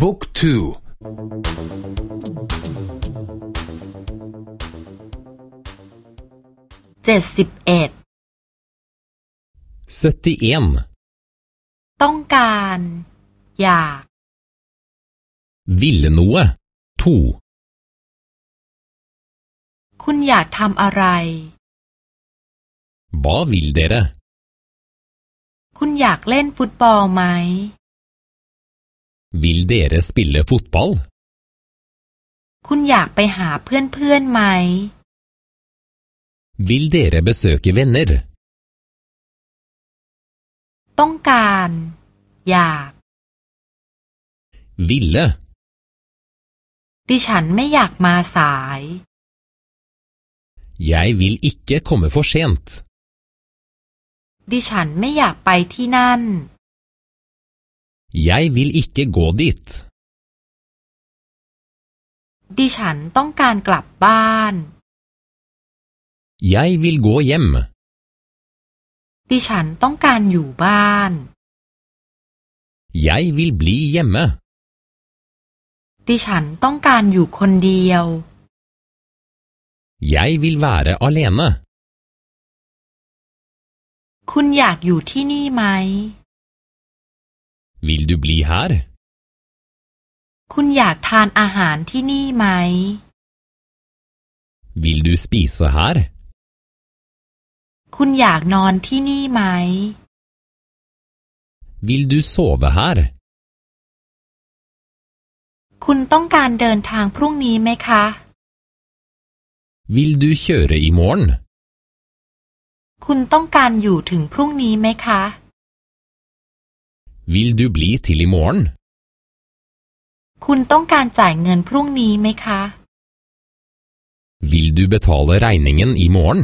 บุ๊กทูเจ็ดสิบเอ็ดต้องการ อยาก ville noe to คุณอยากทำอะไร Hva vil dere คุณอยากเล่นฟุตบอลไหม Vil dere spille fotball คุณอยากไปหาเพื่อนๆไหม Vil dere besøke venner ต้องการ อยาก Ville ดิฉันไม่อยากมาสาย Jeg vil ikke komme for sent ดิฉันไม่อยากไปที่นั่น Jeg vil ikke gå dit ดิฉันต้องการกลับบ้าน Jeg vil gå hjem ดิฉันต้องการอยู่บ้าน Jeg vil bli hjemme ดิฉันต้องการอยู่คนเดียว Jeg vil være alene คุณอยากอยู่ที่นี่ไหม Vil du bli her คุณอยากทานอาหารที่นี่ไหม Vil du spise her คุณอยากนอนที่นี่ไหม Vil du sove her คุณต้องการเดินทางพรุ่งนี้ไหมคะ Vil du kjøre i morgen คุณต้องการอยู่ถึงพรุ่งนี้ไหมคะ Vil du bli til i morgen คุณต้องการจ่ายเงินพรุ่งนี้ไหมคะ Vil du betale regningen i morgen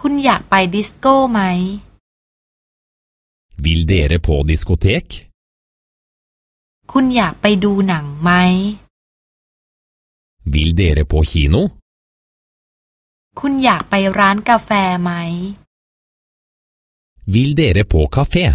คุณอยากไปดิสโก้ไหม Vil dere på diskotek คุณอยากไปดูหนังไหม Vil dere på kino คุณอยากไปร้านกาแฟไหม Vil dere på kafé